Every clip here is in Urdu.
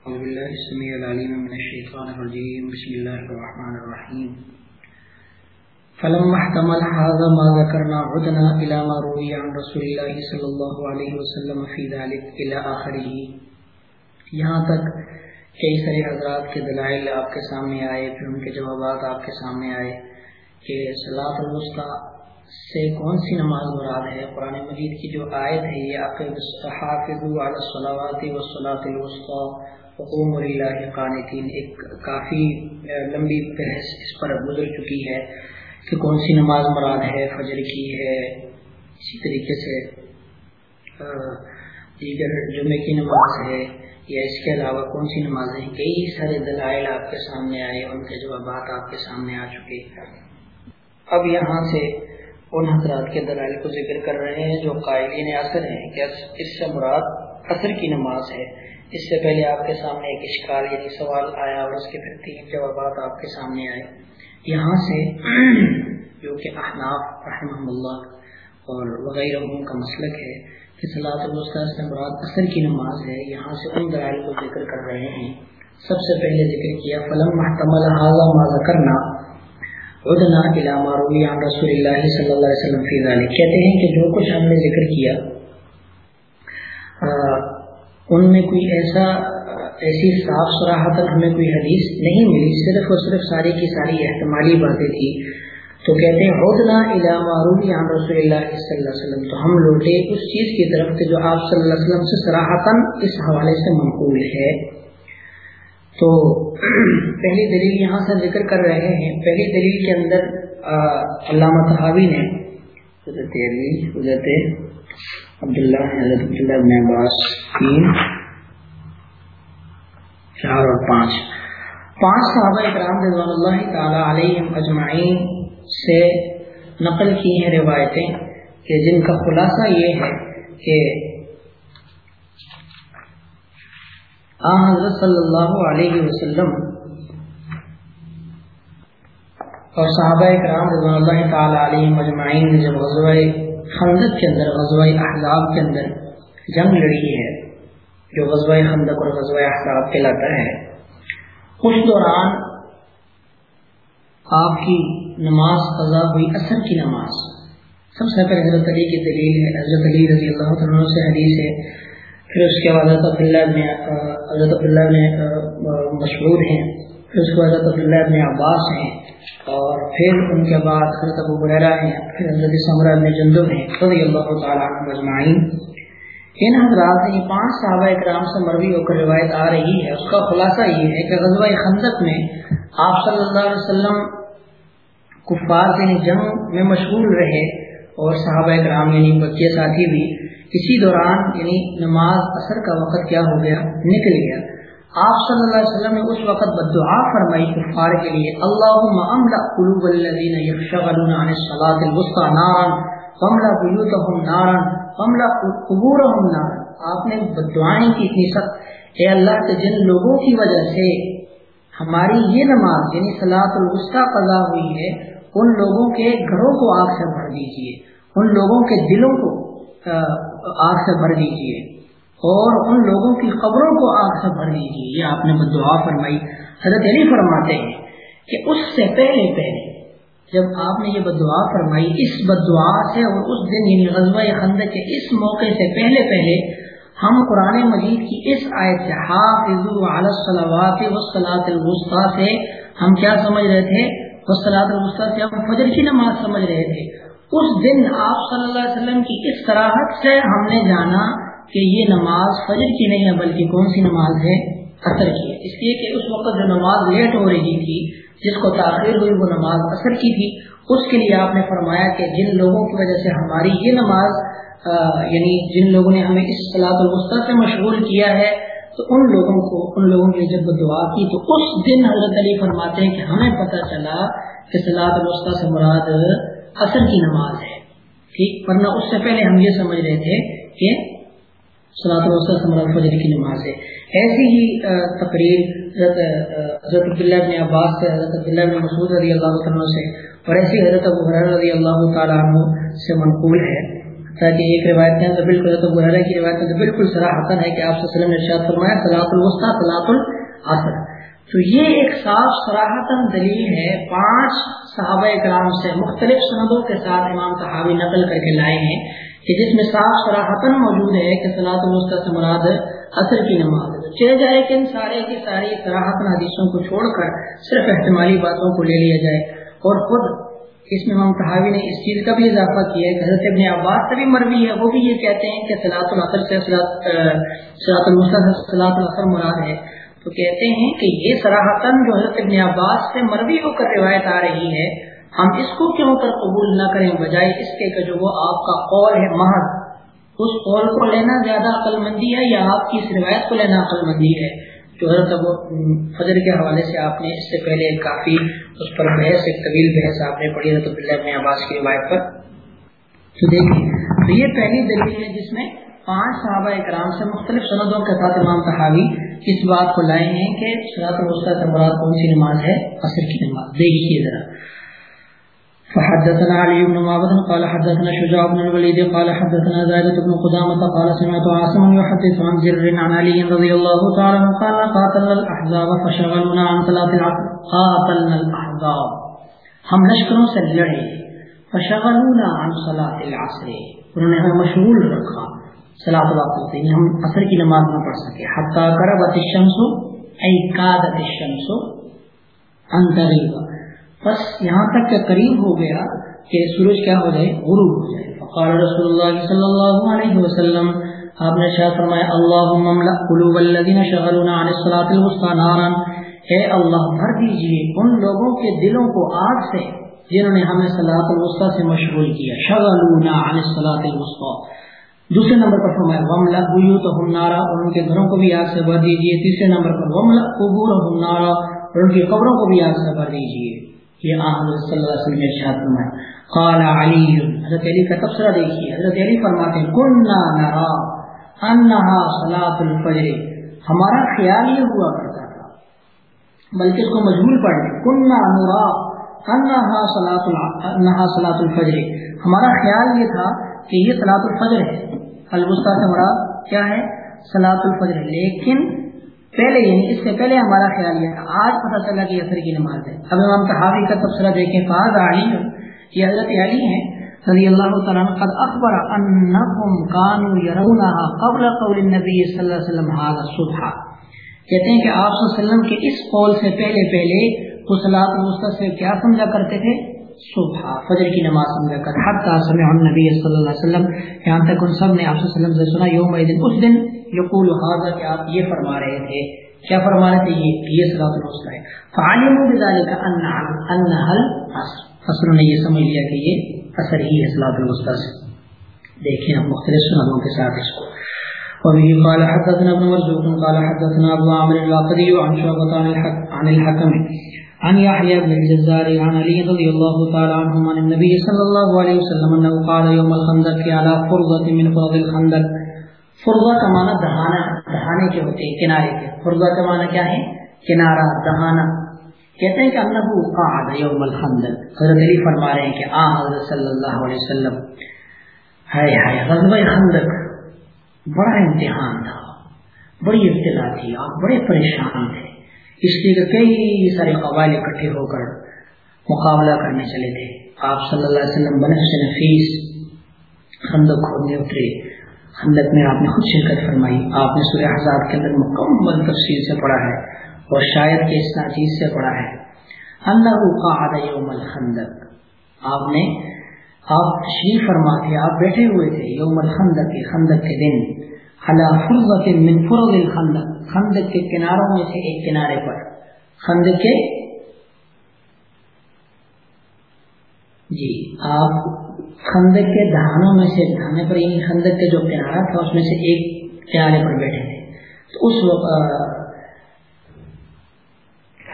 أعوذ بالله السميع العليم من الشيطان الرجيم. بسم الله الرحمن الرحيم. فلما احتمل هذا ما ذكرنا عدنا إلى ما روي عن رسول الله صلى الله عليه وسلم في ذلك إلى آخره. یہاں تک کئی سارے حضرات کے دلائل آپ کے سامنے آئے، پھر ان کے جوابات آپ کے سامنے آئے کہ صلاح الوسطی سے کون سی نماز مراد ہے؟ قرآن مجید کی جو آیت ہے، یہ عقب حافظ علی الصلاوات والصلاۃ الوسطی حکوم اللہ قانتین، ایک کافی لمبی بحث اس پر گزر چکی ہے کہ کون سی نماز مراد ہے، فجر کی ہے، اسی طریقے سے دیگر جمعے کی نماز ہے یا اس کے علاوہ کون سی نماز ہیں؟ کئی سارے دلائل آپ کے سامنے آئے، ان کے جوابات آپ کے سامنے آ چکے۔ اب یہاں سے ان حضرات کے دلائل کو ذکر کر رہے ہیں جو قائلین اثر ہیں کہ اس سے مراد اثر کی نماز ہے۔ اس سے پہلے آپ کے سامنے ایک اشکال یعنی سوال آیا اور اس کے پھر تین جوابات آپ کے سامنے آئے۔ یہاں سے جو کہ احناف رحمہ اللہ، اور وغیرہ کا مسلک ہے کہ صلاح الوسطی سے مراد اثر کی نماز ہے، یہاں سے ان دلائل کو ذکر کر رہے ہیں۔ سب سے پہلے ذکر کیا فلم محتمل حاضہ کرنا ادنا علامہ روی عن رسول اللہ صلی اللہ علیہ وسلم فی ذالک کہتے ہیں کہ جو کچھ ہم نے ذکر کیا ان میں کوئی ایسا، ایسی صاف سراہت ہمیں کوئی حدیث نہیں ملی، صرف اور صرف ساری کی ساری احتمالی باتیں تھی تو کہتے ہیں، عدنا علامہ روی عن رسول اللہ صلی اللہ علیہ وسلم تو ہم لوٹے اس چیز کی طرف کہ جو آپ صلی اللہ علیہ وسلم سے سراہتاً اس حوالے سے منقول ہے۔ تو پہلی دلیل یہاں سے ذکر کر رہے ہیں۔ پہلی دلیل کے اندر علامہ صحابی نے، حضرت حضرت عبداللہ حضرت عبداللہ ابن عباس، تین، چار اور پانچ۔ پانچ صحابہ اکرام رضوان اللہ تعالی علیہ اجمعین سے نقل کی ہیں روایتیں کہ جن کا خلاصہ یہ ہے کہ آ حضرت صلی اللہ علیہ وسلم اور صحابہ اکرام رضوان اللہ تعالی علیہ مجمعین نے جب غزوہ خندق کے اندر، غزوہ احزاب کے اندر جنگ لڑی ہے، جو غزوہ خندق اور غزوہ احزاب کہلاتا ہے۔ اس دوران آپ کی نماز قضا ہوئی، اثر کی نماز۔ سب سے پہلے حضرت علی کی دلیل ہے۔ حضرت علی رضی اللہ عنہ سے حدیث ہے۔ پھر اس کے بعد حضرت عبداللہ ابن حضرت عبداللہ ابن مشہور ہیں۔ پھر اس کے بعد حضرت عبداللہ ابن عباس ہیں اور پھر ان کے بعد حضرت ابو بریرا ہیں، پھر حضرت سمرہ ابن جندب ہیں، رضی اللہ تعالیٰ عنہ مجمعین ان حضرات یہ پانچ صحابہ اکرام سے مروی ہو کر روایت آ رہی ہے۔ اس کا خلاصہ یہ ہے کہ غزوہ خندق میں آپ صلی اللہ علیہ وسلم کفار یعنی جنگ میں مشغول رہے اور صحابہ اکرام یعنی بچے ساتھی بھی اسی دوران یعنی نماز اثر کا وقت کیا ہو گیا، نکل گیا۔ آپ صلی اللہ علیہ وسلم نے اس وقت بدعا فرمائی کفار کے لیے، اللہم املا قلوب الذین یشغلون عن الصلاة الوسطى نارا، واملا بیوتهم نارا، واملا قبورهم نارا. آپ نے بدعائیں کی اتنی سخت۔ اے اللہ کے جن لوگوں کی وجہ سے ہماری یہ نماز یعنی صلاۃ الوسطی قضا ہوئی ہے، ان لوگوں کے گھروں کو آگ سے بھر دیجیے، ان لوگوں کے دلوں کو آگ سے بھر دیجیے۔ اور ان لوگوں کی قبروں کو آگ سے بھر لیجیے۔ یہ آپ نے بدعا فرمائی۔ حضرت علی فرماتے ہیں کہ اس سے پہلے پہلے جب آپ نے یہ بدعا فرمائی، اس بدعا سے اور اس دن یعنی غزوہ خند کے اس موقع سے پہلے پہلے ہم قرآن مجید کی اس آیت سے حافظ الصلاوات وسلاۃ الوسطی سے ہم کیا سمجھ رہے تھے؟ وسلاۃ الوسطی سے ہم فجر کی نماز سمجھ رہے تھے۔ اس دن آپ صلی اللہ علیہ وسلم کی اس طراحت سے ہم نے جانا کہ یہ نماز فجر کی نہیں ہے، بلکہ کون سی نماز ہے؟ اثر کی ہے۔ اس لیے کہ اس وقت جو نماز لیٹ ہو رہی تھی، جس کو تاخیر ہوئی، وہ نماز اثر کی تھی۔ اس کے لیے آپ نے فرمایا کہ جن لوگوں کی وجہ سے ہماری یہ نماز یعنی جن لوگوں نے ہمیں اس صلاح الوسطی سے مشغول کیا ہے، تو ان لوگوں کو، ان لوگوں کی جب دعا کی، تو اس دن حضرت علی فرماتے ہیں کہ ہمیں پتہ چلا کہ صلاح الوسطی سے مراد اثر کی نماز ہے۔ ٹھیک؟ ورنہ اس سے پہلے ہم یہ سمجھ رہے تھے کہ صلاح مراد فجر کی نماز ہے۔ ایسی ہی تقریر حضرت عبداللہ بن عباس سے، حضرت عبداللہ بن مسعود رضی اللہ عنہ سے اور ایسی حضرت ابو حرار رضی اللہ تعالیٰ عنہ سے منقول ہے۔ تاکہ ایک روایت کے اندر بالکل تو بحرہ کی روایت کے اندر بالکل سراہتن ہے کہ آپ صلی اللہ علیہ وسلم نے ارشاد فرمایا سلاۃ الوسطی سلاۃ العصر۔ تو یہ ایک صاف سراہتن دلیل ہے، پانچ صحابہ کرام سے مختلف سندوں کے ساتھ امام صحابی نقل کر کے لائے ہیں۔ کہ جس میں صاف سراہتن موجود ہے، کہ سلاۃ الوسطی سے مراد اثر کی نماز چل جائے کہ ان سارے کی ساری سراہتن حدیثوں کو چھوڑ کر صرف احتمالی باتوں کو لے لیا جائے۔ اور خود اس میں امام صحابی نے اس چیز کا بھی اضافہ کیا ہے کہ حضرت ابن عباس سے بھی مروی ہے، وہ بھی یہ کہتے ہیں کہ سلاۃ العصر سے سلاۃ المسد سلاۃ العصر مراد ہے۔ تو کہتے ہیں کہ یہ سراہتن جو حضرت ابن عباس سے مروی ہو کر روایت آ رہی ہے ہم اس کو کیوں کر قبول نہ کریں بجائے اس کے کہ جو وہ آپ کا قول ہے محض اس قول کو لینا زیادہ عقل مندی ہے یا آپ کی اس روایت کو لینا عقل مندی ہے؟ جو حضرت فجر کے حوالے سے آپ نے اس سے پہلے کافی اس پر بحث، ایک طویل بحث آپ نے پڑھی، حضرت اللہ ابن عباس کی روایت پر۔ تو دیکھیں تو یہ پہلی دلیل ہے جس میں پانچ صحابہ اکرام سے مختلف سندوں کے ساتھ امام صحابی اس بات کو لائے ہیں کہ شراط الوسطی سے مراد کون سی نماز ہے؟ عصر کی نماز۔ دیکھیے ذرا۔ فحدثنا علي بن معبد قال حدثنا شجاع بن الوليد قال حدثنا زائدة بن قدامة قال سمعت عاصم يحدث عن زر عن علي رضي الله تعالى قال قاتلنا الأحزاب فشغلنا عن صلاة العصر قاتلنا الأحزاب. ہم لشکروں سے لڑے فشغلنا عن صلاة العصر. انہوں نے ہمیں مشغول رکھا. صلاة العصر سے یعنی ہم عصر کی نماز نہ پڑھ سکے. حتی قربت الشمس، ای قادت الشمس انتغیبا بس یہاں تک کہ قریب ہو گیا کہ سورج کیا ہو جائے، غروب ہو جائے۔ فقال رسول اللہ صلی اللہ علیہ وسلم، آپ نے شاہ فرمایا، اللہم مملأ قلوب الذین شغلونا عن الصلاة الوسطى نارا۔ اے اللہ بھر دیجیے ان لوگوں کے دلوں کو آگ سے جنہوں نے ہمیں صلاة الوسطى سے مشغول کیا۔ شغلونا عن الصلاة الوسطى دوسرے نمبر پر فرمایا وملأ بیوتہم نارا۔ اور ان کے گھروں کو بھی آگ سے بھر دیجیے۔ تیسرے نمبر پر وملأ قبورہم نارا۔ اور ان کی قبروں کو بھی آگ سے بھر دیجیے۔ یہ حضرت صلی اللہ علیہ وسلم نے ارشاد فرمایا۔ قال علی، حضرت علی کا تبصرہ دیکھیے۔ حضرت علی فرماتے ہیں نرا صلاۃ الفجر. ہمارا خیال یہ ہوا کرتا تھا، بلکہ اس کو مجبور پڑھ لیں کننا نرا صلاۃ صلاۃ الفجر. ہمارا خیال یہ تھا کہ یہ صلاۃ الفجر ہے۔ الوسطی سے مراد کیا ہے؟ صلاۃ الفجر۔ لیکن پہلے یعنی اس سے پہلے ہمارا خیال یہ تھا، آج پتہ چلا کہ اثر کی نماز ہے۔ اب امام صحابی کا تبصرہ دیکھیں، فاض علی یہ حضرت علی ہیں، رضی اللہ تعالیٰ قد اخبر انکم کانوا يرونها قبل قول النبی صلی اللہ علیہ وسلم هذا الصبح۔ کہتے ہیں کہ آپ صلی اللہ علیہ وسلم کے اس قول سے پہلے پہلے وہ صلاۃ الوسطی سے کیا سمجھا کرتے تھے؟ صبح فجر کی نماز سمجھا کرتے حتی سمع النبی صلی اللہ علیہ وسلم، یہاں تک ان سب نے آپ صلی اللہ علیہ وسلم سے سنا یوم دن اس دن یقول حاضر کہ آپ یہ فرما رہے تھے۔ کیا فرما رہے تھے؟ یہ یہ صلاۃ الوسطی ہے۔ فعلموا بذلك ان ان هل اصل نے یہ سمجھ لیا کہ یہ اثر ہی ہے صلاۃ الوسطی سے دیکھیں ہم مختلف سنادوں کے ساتھ اس کو۔ وبه قال حدثنا ابن مرزوق قال حدثنا ابو عامر الواقدي عن شعبة عن الحكم۔ عن يحيى بن الجزار عن علي رضي الله تعالى عنهم عن النبي صلى الله عليه وسلم انه قال يوم الخندق على فرضة من فرض الخندق. فرضہ کا معنی دہانا دہانے کے ہوتے ہیں، کنارے کے. فرضہ کا معنی کیا ہے؟ کنارہ دہانا کہتے ہیں کہ انہو قعد یوم الخندق. حضرت علی فرما رہے ہیں کہ آ حضرت صلی اللہ علیہ وسلم. ہائے ہائے، غزوہ خندق. بڑا امتحان تھا. بڑی ابتلا تھی آپ، بڑے پریشان تھے. اس لیے کہ کئی سارے قبائل اکٹھے ہو کر مقابلہ کرنے چلے تھے۔ آپ صلی اللہ علیہ وسلم بنفس نفیس، خندق کھودنے اترے۔ خندق میں آپ نے خود شرکت فرمائی۔ آپ نے سورہ حضاب کے اندر مکمل تفصیل سے پڑھا ہے اور شاید کہ اس ناچیز سے پڑھا ہے۔ اللہ قعد یوم الخندق۔ آپ نے، آپ تشریف فرما کے آپ بیٹھے ہوئے تھے یوم الخندق، خندق کے دن۔ من فرض الخندق. خندق کے کناروں میں سے ایک کنارے پر. خندق کے جی آپ خندق کے دہانوں میں سے دہانے پر یعنی خندق کے جو کنارہ تھا، اس میں سے ایک کنارے پر بیٹھے تھے. تو اس وقت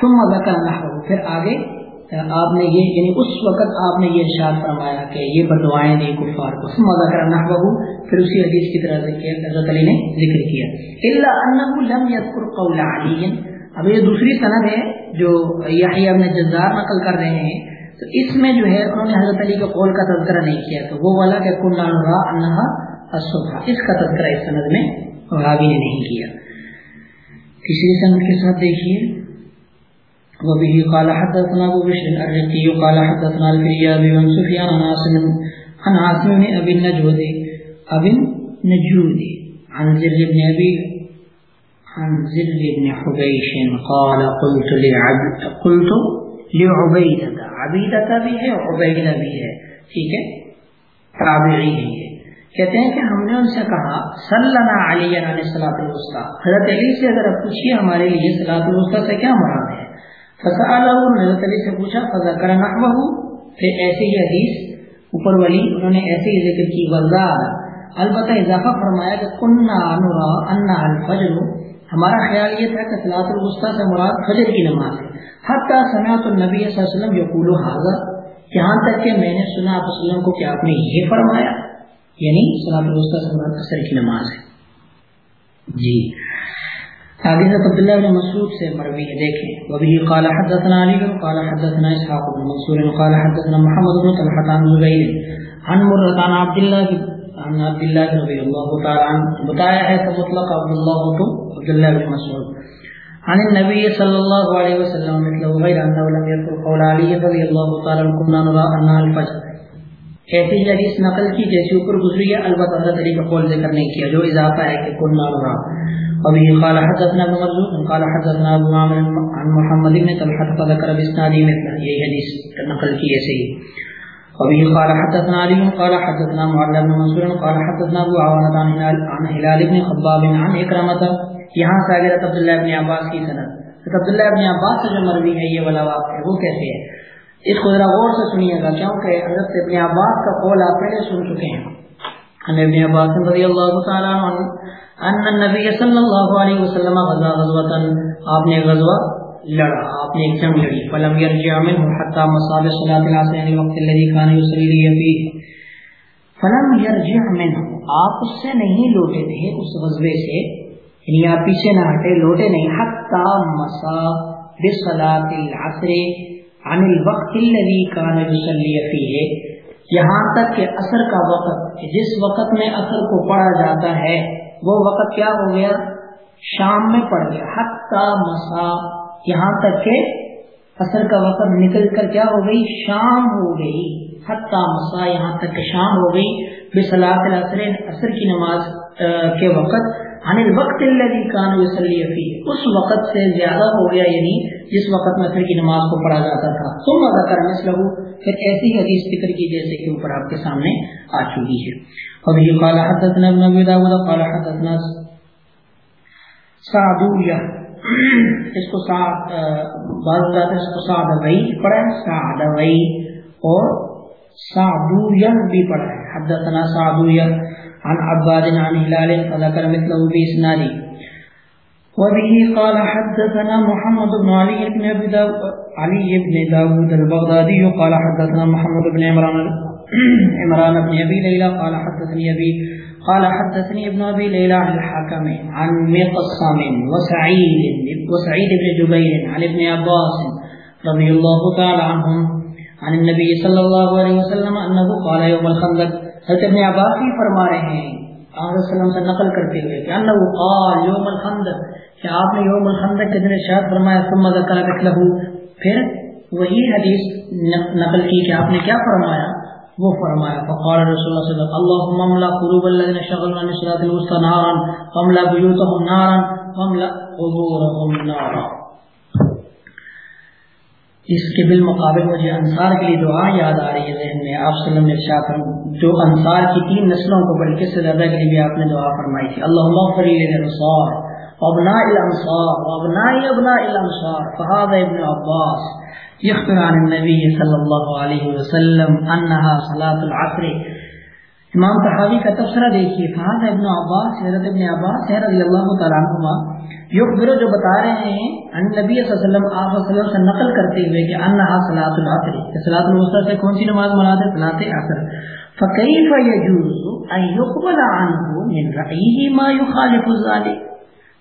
ثم ذکر نحو پھر آگے آپ نے یہ یعنی اس وقت آپ نے یہ ارشاد فرمایا کہ یہ بدوائیں دی کفار کو۔ ثم ذکر نحو پھر اسی حدیث کی طرح حضرت علی نے ذکر کیا۔ الا انه لم يذكر قول علی اب یہ دوسری سند ہے جو یحییٰ ابن جزار نقل کر رہے ہیں۔ تو اس میں جو ہے، انہوں نے حضرت علی کے قول کا تذکرہ نہیں کیا۔ تو وہ والا کہ کن را انہا الصبح۔ اس کا تذکرہ اس سند میں راوی نے نہیں کیا۔ تیسری سند کے ساتھ دیکھیے۔ وبه قال حدثنا ابو بشر الرقي قال حدثنا الفريابي بن سفيان عن عاصم عن عاصم بن ابي النجود ابي النجود، عن زر بن ابي عن زر بن حبيش قال قلت لعبد قلت لعبيدة، عبيدة بھی ہے، عبیدہ بھی ہے، ٹھیک ہے؟ تابعی ہے یہ۔ کہتے ہیں کہ ہم نے ان سے کہا صلنا علی علیہ الصلوۃ الوسطى حضرت علی سے اگر پوچھیے ہمارے لیے صلاۃ الوسطى سے کیا مراد ہے؟ حضرت علی سے پوچھا، فذکر نحوه پھر ایسے ہی حدیث، اوپر والی انہوں نے ایسے ہی ذکر کی وزاد البتہ اضافہ فرمایا کہ کننا نرا ان الفجر، ہمارا خیال یہ تھا کہ صلاۃ الوسطی سے مراد فجر کی نماز ہے۔ حتی سمعت النبی صلی اللہ علیہ وسلم یقول هذا یہاں تک کہ میں نے سنا آپ وسلم کو کہ آپ نے یہ فرمایا یعنی صلاۃ الوسطی سے مراد عصر کی نماز ہے۔ جی۔ آگے سے عبداللہ بن مسعود سے مروی ہے، دیکھیں۔ وبه قال حدثنا علی بن، قال حدثنا اسحاق بن منصور، قال حدثنا محمد بن طلحه عن زبیر۔ عن مرة عن عبد الله عن عبد الله رضي الله تعالى عنه بتایا ہے کہ مطلق عبد الله تو عبد الله بن مسعود۔ عن النبي صلى الله عليه وسلم مثله غير انه لم يذكر قول علي رضي الله تعالى عنه كنا نرى ان الفجر۔ ایسی حدیث نقل کی، جیسے اوپر گزری ہے، البتہ حضرت علی کا قول ذکر نہیں کیا، جو اضافہ ہے کہ كنا نرى وبه قال حدثنا ابن مرزوق قال حدثنا ابو عامر عن محمد بن طلحه فذكر باسناده مثله یہ حدیث نقل کی ایسے ہی وبه قال حدثنا علي، قال حدثنا معل بن منصور قال حدثنا ابو عوانة عن هلال عن هلال بن خباب عن اکرمة یہاں سے اگر عبداللہ ابن عباس کی سند. عبداللہ ابن عباس سے جو مروی ہے، یہ والا واقع وہ کیسے ہے؟ اس کو ذرا غور سے سنیے گا کیونکہ حضرت ابن عباس کا قول آپ پہلے سن چکے ہیں۔ ان ابن عباس رضی اللہ تعالی عنہ ان النبی صلی اللہ علیہ وسلم غزا غزوتا آپ نے غزوہ لڑا، آپ نے ایک جنگ لڑی۔ فلم يرجع منه حتى مصاب صلاه العصر یعنی وقت الذي كان يصلي فيه. فلم يرجع منه، آپ اس سے نہیں لوٹے تھے، اس غزوے سے۔ یعنی آپ پیچھے نہ ہٹے، لوٹے نہیں۔ حتى مسا بصلاه العصر عن الوقت الذي كان يصلي فيه۔ یہاں تک کہ عصر کا وقت جس وقت میں عصر کو پڑھا جاتا ہے وہ وقت کیا ہو گیا؟ شام میں پڑ گیا۔ حتی مسا، یہاں تک کہ اثر کا وقت نکل کر کیا ہو گئی؟ شام ہو گئی۔ حتیٰ مسا، یہاں تک کہ شام ہو گئی۔ بسلاط اثر اثر کی نماز کے وقت عن الوقت الذي كان يصلي فيه. اس وقت سے زیادہ ہو گیا یعنی جس وقت میں اثر کی نماز کو پڑھا جاتا تھا. ثم ذکر مثله پھر ایسی حدیث ذکر کی جیسے کہ اوپر آپ کے سامنے آ چکی ہے. اور یہ قال حدثنا ابن ابي داود، قال حدثنا سعدویہ. اس کو سعد بعض اس کو سعد وئی پڑھا ہے سعد وئی اور سعدویہ بھی پڑھا ہے. حدثنا سعدویہ. عن عباد عن هلال فذكر مثله بإسناده. وبه قال حدثنا محمد بن علي بن ابي داود علي بن داود البغدادي قال حدثنا محمد بن عمران عمران بن ابي ليلى قال حدثني ابي قال حدثني ابن ابي ليلى عن الحاكم عن مقسم وسعيد وسعيد بن جبير عن ابن عباس رضي الله تعالى عنهم عن النبي صلى الله عليه وسلم انه قال يوم الخندق حضرت ابن عباس ہی فرما رہے ہیں آن وسلم سے نقل کرتے ہوئے کہ انه قال يوم الخندق، کہ آپ نے یوم الخندق کے دن ارشاد فرمایا، ثم ذکر مثله پھر وہی حدیث نقل کی کہ آپ نے کیا فرمایا؟ وہ فرمایا، فقال رسول اللہ صلی اللہ علیہ وسلم اللهم املا قلوب الذين شغلوا عن الصلاه الوسطى نارا واملا بيوتهم نارا واملا قبورهم نارا۔ اس کے بالمقابل مجھے انصار کے لیے دعا یاد آ رہی ہے ذہن میں۔ آپ صلی اللہ علیہ وسلم جو انصار کی تین نسلوں کو بلکہ سے زیادہ کے لیے بھی آپ نے دعا فرمائی تھی۔ اللهم اغفر للانصار، وابناء الانصار، وابناء ابناء الانصار فهذا ابن عباس يخبر عن النبي صلى الله عليه وسلم انها صلاه العصر۔ امام تحاوی کا تبصرہ دیکھیے فہد ابن عباس، حضرت ابن عباس رضی اللہ تعالیٰ عنہما یخبر جو بتا رہے ہیں، ان نبی صلی اللہ علیہ وسلم، آپ صلی اللہ علیہ وسلم سے نقل کرتے ہوئے کہ انہا صلاة العصر۔ صلاة الوسطى سے کون سی نماز مراد ہے؟ صلاة عصر۔ فکیف یجوز ان یقبل عنہ من رعیہ ما یخالف ذلك؟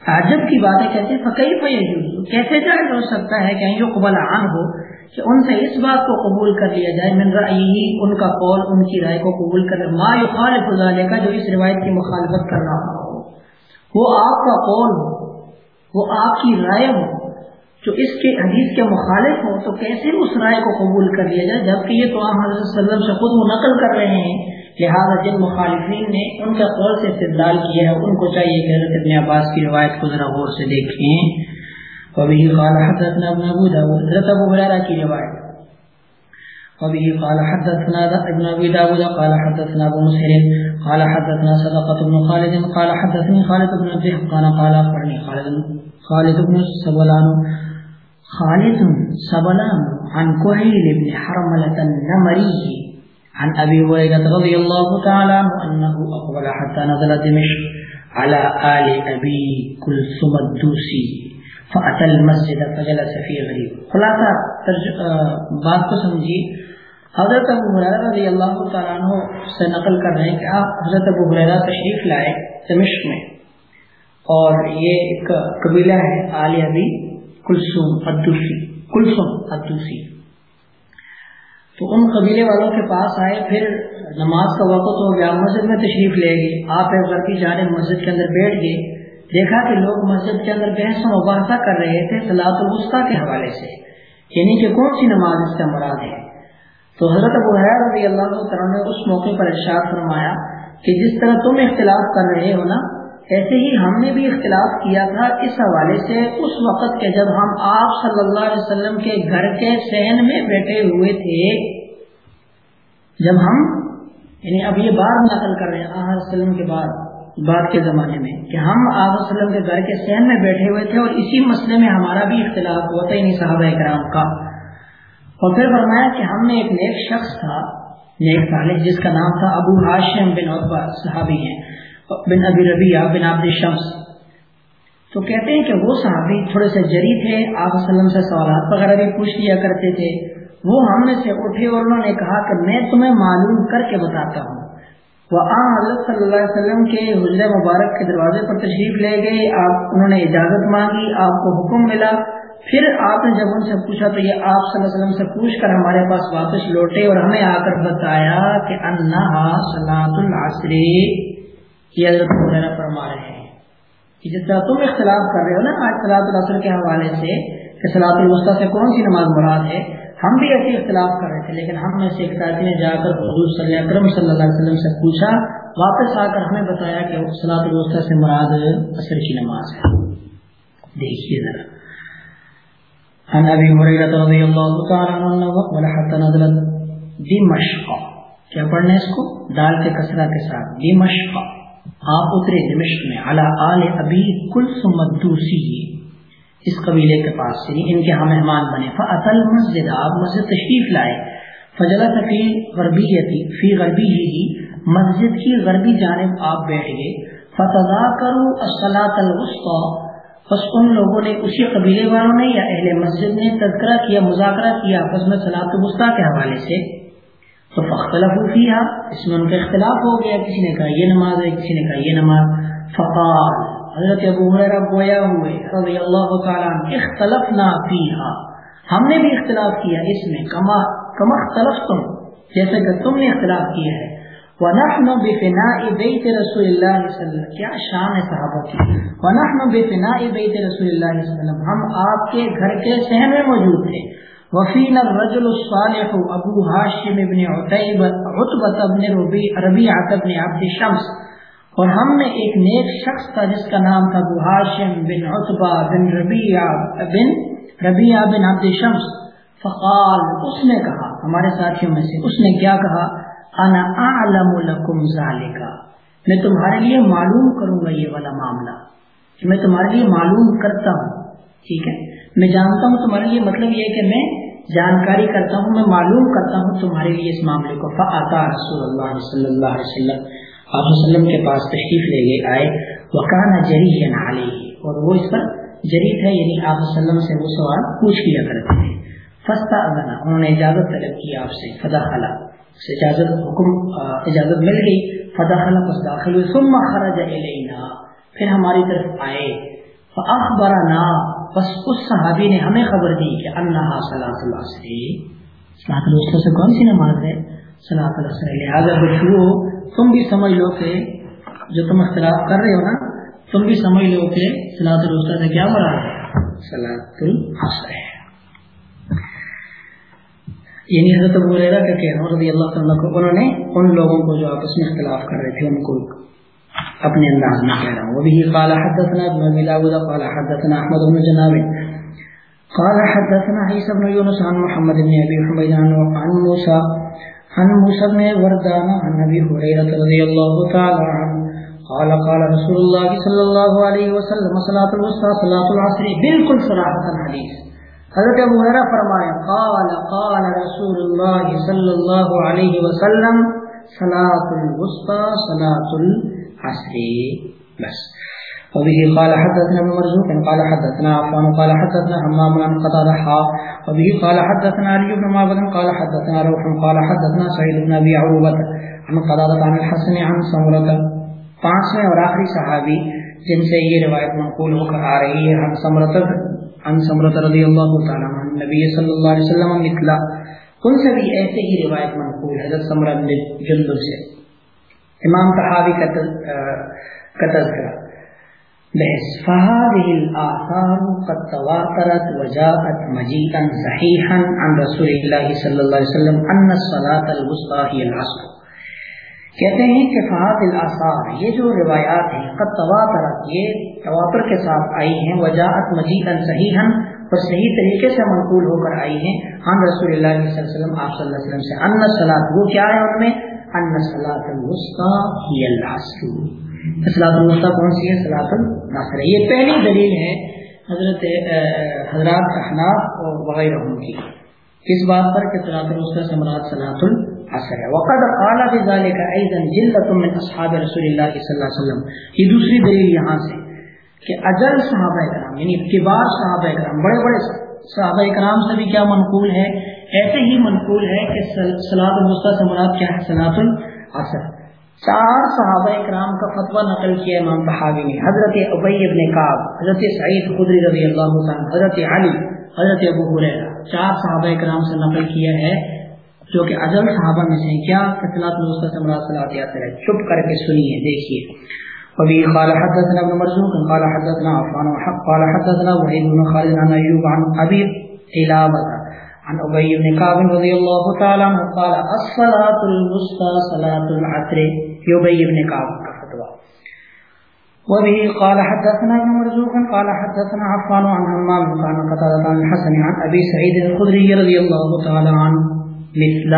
عجب کی باتیں کہتے ہیں فکیف یجوز کیسے جائز ہو سکتا ہے کہ ان یقبل عنہ کہ ان سے اس بات کو قبول کر لیا جائے؟ من رأیی ان کا قول، ان کی رائے کو قبول کر ما یخالف ذالک جو اس روایت کی مخالفت کر رہا ہو۔ وہ آپ کا قول ہو۔ وہ آپ کی رائے ہو، جو اس کے حدیث کے مخالف ہو، تو کیسے اس رائے کو قبول کر لیا جائے؟ جبکہ یہ تو عام حضرت صلی اللہ علیہ وسلم سے خود وہ نقل کر رہے ہیں، لہٰذا جن مخالفین نے ان کے قول سے استدلال کیا ہے، ان کو چاہیے کہ حضرت ابن عباس کی روایت کو ذرا غور سے دیکھیں۔ وبه قال حدثنا ابن ابو داود، حضرت ابو هريره کی روایت۔ وبه قال حدثنا ابن ابي داود، قال حدثنا ابو مسهر قال حدثنا صدقه بن خالد، قال حدثني خالد بن ابي قال قال اخبرني خالد خالد بن سبلان، خالد سبلان عن كهيل بن حرملة النمري عن ابي هريره رضي الله تعالى عنه انه اقبل حتى نزل دمشق على آل ابي كلثوم الدوسي فعطل مسجد فجلس فی غریب خلاصہ بات کو سمجھیے حضرت ابو حریرہ رضی اللہ تعالیٰ عنہ سے نقل کر رہے ہیں کہ آپ حضرت ابو حریرہ تشریف لائے دمشق میں۔ اور یہ ایک قبیلہ ہے، آل ابی کلثوم ادوسی کلثوم ادوسی تو ان قبیلے والوں کے پاس آئے، پھر نماز کا وقت ہو گیا، مسجد میں تشریف لے گئے۔ آپ ایک گھر کی جانب مسجد کے اندر بیٹھ گئے۔ دیکھا کہ لوگ مسجد کے اندر بحث و مباحثہ کر رہے تھے سلاط الوسطی کے حوالے سے۔ یعنی کہ کون سی نماز اس کا مراد ہے؟ تو حضرت ابو حیر رضی اللہ تعالیٰ نے اس موقع پر ارشاد فرمایا کہ جس طرح تم اختلاف کر رہے ہو نا، ایسے ہی ہم نے بھی اختلاف کیا تھا اس حوالے سے اس وقت کے جب ہم آپ صلی اللہ علیہ وسلم کے گھر کے سہن میں بیٹھے ہوئے تھے۔ جب ہم یعنی اب یہ بات نقل کر رہے ہیں وسلم کے بعد بعد کے زمانے میں کہ ہم آپ وسلم کے گھر کے سہن میں بیٹھے ہوئے تھے اور اسی مسئلے میں ہمارا بھی اختلاف ہوا تھا نہیں صحابہ کرام کا۔ اور پھر فرمایا کہ ہم نے ایک نیک شخص تھا، نیک صالح، جس کا نام تھا ابو ہاشم بن عطبہ صحابی ہیں، بن ابی ربیہ بن عبد شمس تو کہتے ہیں کہ وہ صحابی تھوڑے سے جری تھے، آپ وسلم سے سوالات وغیرہ بھی پوچھ لیا کرتے تھے۔ وہ ہم میں سے اٹھے اور انہوں نے کہا کہ میں تمہیں معلوم کر کے بتاتا ہوں۔ وہ عام حضرت صلی اللہ علیہ وسلم کے حجر مبارک کے دروازے پر تشریف لے گئے، آپ، انہوں نے اجازت مانگی، آپ کو حکم ملا۔ پھر آپ نے جب ان سے پوچھا تو یہ آپ صلی اللہ علیہ وسلم سے پوچھ کر ہمارے پاس واپس لوٹے اور ہمیں آ کر بتایا کہ انہا صلاۃ العصر، یہ حضرت وغیرہ فرما رہے ہیں۔ کہ جس طرح تم اختلاف کر رہے ہو نا آج صلاح العصر کے حوالے سے کہ صلاح الوسطی سے کون سی نماز مراد ہے، ہم بھی ایسے اختلاف کر رہے تھے، لیکن ہم میں سے ایک ساتھی نے جا کر حضور صلی اللہ اکرم صلی اللہ علیہ وسلم سے پوچھا، واپس آ کر ہمیں بتایا کہ صلاح الوسطی سے مراد عصر کی نماز ہے۔ دیکھیے ذرا۔ عن ابي هريره رضي الله تعالى عنه ولحتى نزلت دمشق. کیا پڑھنا ہے اس کو؟ دال کے کسرہ کے ساتھ. دمشق. آپ اترے دمشق میں على آل ابی کلثوم الدوسی. اس قبیلے کے پاس یعنی ان کے ہاں مہمان بنے. فاصل مسجد آپ مسجد تشریف لائے. فجلا فی غربی تھی فی غربی ہی مسجد کی غربی جانب آپ بیٹھ گئے. فتضا کرو اصلاۃ الوسطی. بس ان لوگوں نے اسی قبیلے والوں نے یا اہل مسجد نے تذکرہ کیا، مذاکرہ کیا آپس میں صلاح الوسطی کے حوالے سے۔ تو فختلف کیا اس میں ان کا اختلاف ہو گیا، کسی نے کہا یہ نماز ہے، کسی نے کہا یہ نماز۔ فقال، حضرت ابو حریرہ گویا ہوئے، رضی اللہ تعالیٰ اختلفنا فیہا۔ ہم نے بھی اختلاف کیا اس میں، کما کما اختلفتم، جیسے کہ تم نے اختلاف کیا ہے۔ ونحن بفناء بیت رسول اللہ صلی اللہ علیہ وسلم. کیا شان ہے صحابہ کی؟ ونحن بفناء بیت رسول اللہ صلی اللہ علیہ وسلم. ہم آپ کے گھر کے صحن میں موجود تھے. وفینا الرجل الصالح ابو ہاشم ابن عتیبہ عتبہ ابن ربیعہ ابن عبد شمس اور ہم میں ایک نیک شخص تھا جس کا نام تھا ابو بن بن عطبہ ربیع بن ربیع بن عبد شمس فقال، اس نے کہا، ہمارے ساتھیوں میں سے اس نے کیا کہا؟ انا اعلم لکم ذالکا۔ میں تمہارے لیے معلوم کروں گا یہ والا معاملہ۔ کہ میں تمہارے لیے معلوم کرتا ہوں۔ ٹھیک ہے؟ میں جانتا ہوں تمہارے لیے مطلب یہ کہ میں جانکاری کرتا ہوں، میں معلوم کرتا ہوں تمہارے لیے اس معاملے کو۔ فعطا رسول اللہ صلی اللہ علیہ وسلم۔ آپ وسلم کے پاس تشریف لے گئے آئے۔ وکانا جری ہے اور وہ اس پر جری تھا یعنی آپ وسلم سے وہ سوال پوچھ لیا کرتے تھے۔ فستا انہوں نے اجازت طلب کی آپ سے۔ فدا خلا سے اجازت حکم اجازت مل گئی فدا پس داخل ہوئے، ثم خرج الینا۔ پھر ہماری طرف آئے، فاخبرنا۔ بس اس صحابی نے ہمیں خبر دی کہ اللہ صلاح اللہ سے صلاح الوسطی سے کون سی نماز ہے؟ صلاح السر لہٰذا بچو تم بھی سمجھ لو کہ جو تم اختلاف کر رہے ہو نا، تم بھی سمجھ لو کہ صلاح الوسطی سے کیا مراد ہے؟ صلاح الحسر ہے یعنی حضرت ابو ریرا کا کہنا رضی اللہ تعالیٰ کو انہوں نے ان لوگوں کو جو آپس میں اختلاف کر رہے تھے ان کو اپنے انداز میں کہہ رہا ہوں۔ وہ بھی قال حدثنا ابن ابي داود، قال حدثنا احمد بن جناب۔ قال حدثنا عيسى بن يونس عن محمد بن ابي حميد عن موسى عن موسى بن وردان عن ابي هريره رضي الله تعالى عنه قال قال رسول الله صلى الله عليه وسلم صلاه الوسطى صلاه العصر بالكل صراحه الحديث حضرت ابو حرا فرمایا قال قال رسول اللہ صلی اللہ علیہ وسلم، صلاة الوسطى صلاة العصر. بس. وبه قال حدثنا مرزوق یعنی قال حدثنا عفان قال حدثنا حمام عن قتادة وبه قال حدثنا علي بن معبد، قال حدثنا روح، قال حدثنا سعيد بن ابي عروبة عن قتادة عن الحسن، عن سمرة. پانچویں اور آخری صحابی، جن سے یہ روایت منقول ہو کر آ رہی ہے، ہم سمرت عن سمرت رضی اللہ تعالیٰ عنہ نبی صلی اللہ علیہ وسلم مثلا. ان سے بھی ایسے ہی روایت منقول حضرت سمرت جندب سے؟ امام تحاوی کا تذکرہ. بحث، فهذه الآثار قد تواترت وجاءت مجيئا صحيحا عن رسول الله صلى الله عليه وسلم أن الصلاة الوسطى هي العصر. کہتے ہیں کہ فہاد الاثار یہ جو روایات ہیں، قد تواترت یہ تواتر کے ساتھ آئی ہیں وجاعت مجید صحیح اور صحیح طریقے سے منقول ہو کر آئی ہیں۔ ہم رسول اللہ صلی اللہ علیہ وسلم، آپ صلی اللہ علیہ وسلم سے، ان سلاد وہ کیا ہے ان میں؟ ان سلاط الوسطی ہی العصر۔ سلاط الوسطی کون سی ہے؟ سلاط العصر۔ یہ پہلی دلیل ہے حضرت حضرات احناف اور وغیرہ کی۔ کس بات پر کہ سلاط الوسطی سے مراد سلاط ال اثر ہے. وقد قال بذلك ايضا جلة من اصحاب رسول اللہ صلی اللہ علیہ وسلم. یہ دوسری دلیل یہاں سے کہ اجل صحابہ کرام یعنی کبار صحابہ کرام، بڑے بڑے صحابہ کرام سے بھی کیا منقول ہے؟ ایسے ہی منقول ہے کہ سلاد المستا سے مراد کیا ہے؟ سلاۃ الاثر چار صحابہ کرام کا فتویٰ نقل کیا امام بحاوی نے. حضرت ابی ابن کعب، حضرت سعید خدری رضی اللہ عنہ، حضرت علی، حضرت ابو حریرہ چار صحابہ کرام سے نقل کیا ہے جو کہ اجل صحابہ میں سے کیا فصلات نوسط سے مراد صلاحات یاسر ہے چپ کر کے سنیے، دیکھیے۔ وبي قال حدثنا ابن مرزوق، قال حدثنا عفان وحق قال حدثنا وحيد بن خالد عن ايوب عن ابي قلابه عن ابي بن كعب رضي الله تعالى عنه قال الصلاه الوسطى صلاه العصر ابي بن كعب کا فتوی۔ وبه قال حدثنا ابن مرزوق، قال حدثنا عفان عن همام قال قتادة عن الحسن عن ابي سعيد الخدري رضي الله تعالى عنه مثل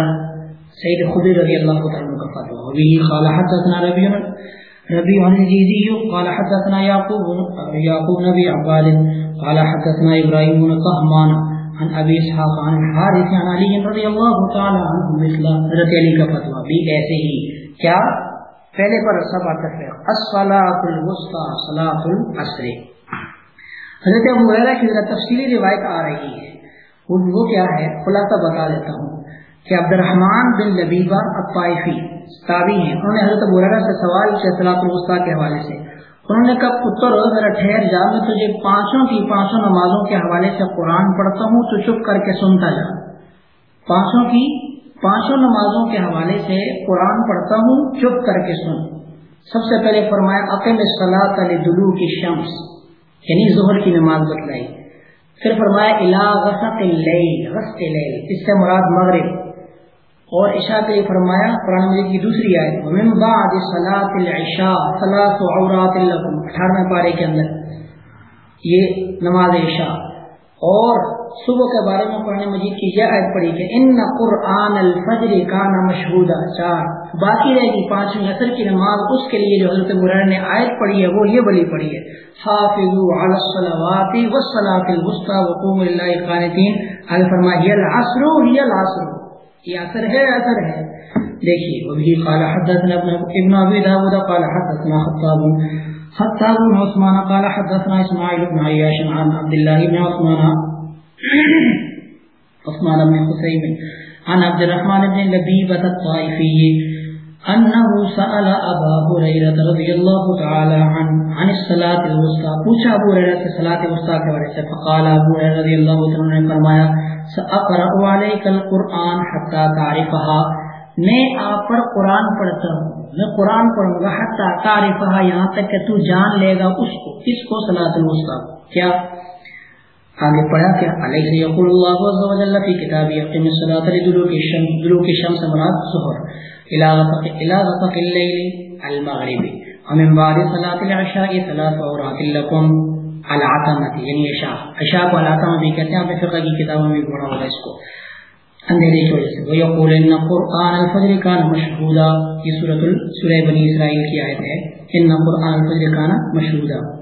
سيد خدر رضي الله تعالى عنه فتوى وبه قال حدثنا ربيع ربيع الجيزي قال حدثنا يعقوب يعقوب نبي عباد. قال حدثنا ابراهيم بن طهمان عن ابي اسحاق عن الحارث عن علي رضي الله تعالى عنه مثل حضرت علی کا فتوی. بھی ایسے ہی کیا؟ پہلے پر سب تفریق الصلاۃ الوسطى صلاۃ العصر. حضرت ابو ہریرہ کی ذرا تفصیلی روایت آ رہی ہے. وہ کیا ہے؟ خلاصہ بتا دیتا ہوں. کہ عبد الرحمان بن لبیبہ الطائفی تابی ہیں۔ انہوں نے حضرت ابو سے سوال کیا صلاح الوسطی کے حوالے سے۔ انہوں نے کہا، پتر، ذرا ٹھہر جا، میں تجھے پانچوں کی پانچوں نمازوں کے حوالے سے قرآن پڑھتا ہوں، تو چپ کر کے سنتا جا۔ پانچوں کی پانچوں نمازوں کے حوالے سے قرآن پڑھتا ہوں، چپ کر کے سن۔ سب سے پہلے فرمایا عقل صلاح علی دلو کی شمس یعنی ظہر کی نماز بتلائی۔ پھر فرمایا الا غسق اللیل غسق اللیل، اس سے مراد مغرب۔ اور عشاء کے لیے فرمایا، قرآن مجید کی دوسری آیت، ومن بعد صلاۃ العشاء ثلاث عورات لكم 18ویں پارے کے اندر، یہ نماز عشاء۔ اور صبح کے بارے میں قرآن مجید کی یہ آیت پڑھی کہ ان قرآن الفجر کان مشہودہ چار، باقی رہے گی پانچویں اثر کی نماز، اس کے لیے جو حضرت مرین نے آیت پڑھی ہے، وہ یہ بڑی پڑھی ہے حافظوا علی الصلوات والصلاۃ الوسطى وقوموا لله قانتين الفرما هي العصر هي العصر۔ یہ اثر ہے اثر ہے۔ دیکھیے وہی قال حدثنا ابن ابي داود، قال حدثنا خطاب خطاب بن عثمان، قال حدثنا اسماعيل بن عياش عن عبد الله بن عثمان عثمان بن حسين عن عبد الرحمن بن لبيبة الطائفي انه سأل ابا هريره رضي الله تعالى عن عن الصلاه الوسطى پوچھا ابو ہریرہ سے صلاه الوسطى کے بارے سے، فقال ابو هريره رضی اللہ عنہ نے فرمایا ساقرا عليك القران میں آپ پر قرآن پڑھتا ہوں. میں قرآن پڑھوں گا حتی تعرفها. یہاں تک کہ تو جان لے گا اس کو. اس کو صلاۃ الوسطى کیا؟ آگے پڑھا کہ علیہ یقول اللہ عز و جل فی کتاب یقیم الصلاۃ لدلوک الشمس دلوک الشمس مراد ظہر. المغرب. ومن بعد صلاة العشاء ثلاث اورات لكم. العتمة یعنی عشاء. عشاء کو العتمة بھی کہتے ہیں آپ نے فقہ کی کتابوں میں پڑھا ہوگا اس کو۔ اندھیرے کی وجہ سے۔ وہ یقول ان قرآن الفجر کان مشہودا یہ سورۃ سورہ بنی اسرائیل کی آیت ہے۔ ان قرآن الفجر کان مشہودا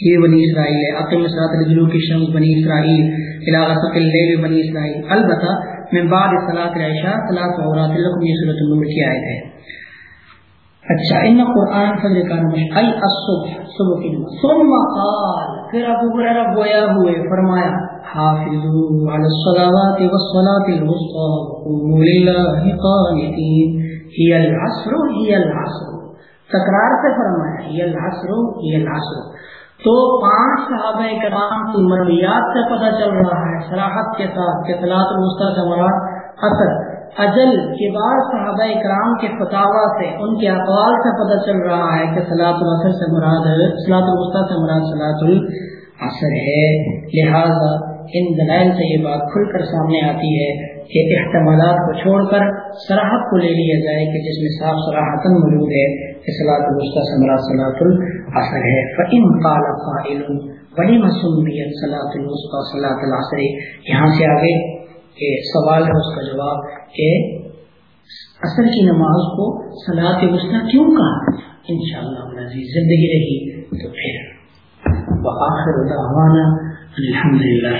یہ بنی اسرائیل ہے۔ اقیم صلاۃ لدلوک الشمس بنی اسرائیل، الى غسق اللیل بنی اسرائیل۔ البتہ من بعد صلاۃ العشاء ثلاث اورات لكم یہ سورۃ النمل کی آیت ہے۔ اچھا ان قرآن فجر کا نمش الصبح، صبح ثم قال، پھر ابو ہریرہ گویا ہوئے، فرمایا حافظوا والصلاة الوسطى وقوموا لله قانتين هي العصر هي العصر۔ تکرار سے فرمایا هي العصر هي العصر۔ تو پانچ صحابہ کرام کی مرویات سے پتہ چل رہا ہے سراحت کے ساتھ، کہ صلاحت الوسطی مراد اثر اجل کے بعد صحابہ کرام کے فتوا سے ان کے اقوال سے پتہ چل رہا ہے کہ صلاحت الوسط سے مراد صلاحت الوسطی سے مراد صلاحت العصر ہے۔ لہذا ان دلائل سے یہ بات کھل کر سامنے آتی ہے کہ احتمالات کو چھوڑ کر سراحت کو لے لیا جائے کہ جس میں صاف سراحت موجود ہے کہ صلاحت الوسطی سے مراد صلاحت اثر ہے۔ فَإِن قَالَ قَائِلٌ، وَلِمَ سُمِّيَتْ صَلَاةُ الْوُسْطَى صَلَاةُ الْعَصْرِ؟ یہاں سے آگے کہ سوال ہے اس کا جواب کہ اثر کی نماز کو صلاۃ الوسطی کیوں کہا؟ انشاءاللہ العزیز زندگی رہی تو پھر۔ وآخر دعوانا الحمدللہ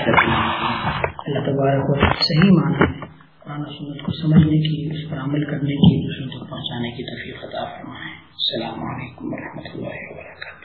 اللہ تبارک و صحیح معنی قرآن سنت کو سمجھنے کی، اس پر عمل کرنے کی، دوسروں تک پہنچانے کی توفیق عطا فرمائے۔ السلام علیکم ورحمۃ اللہ وبرکاتہ۔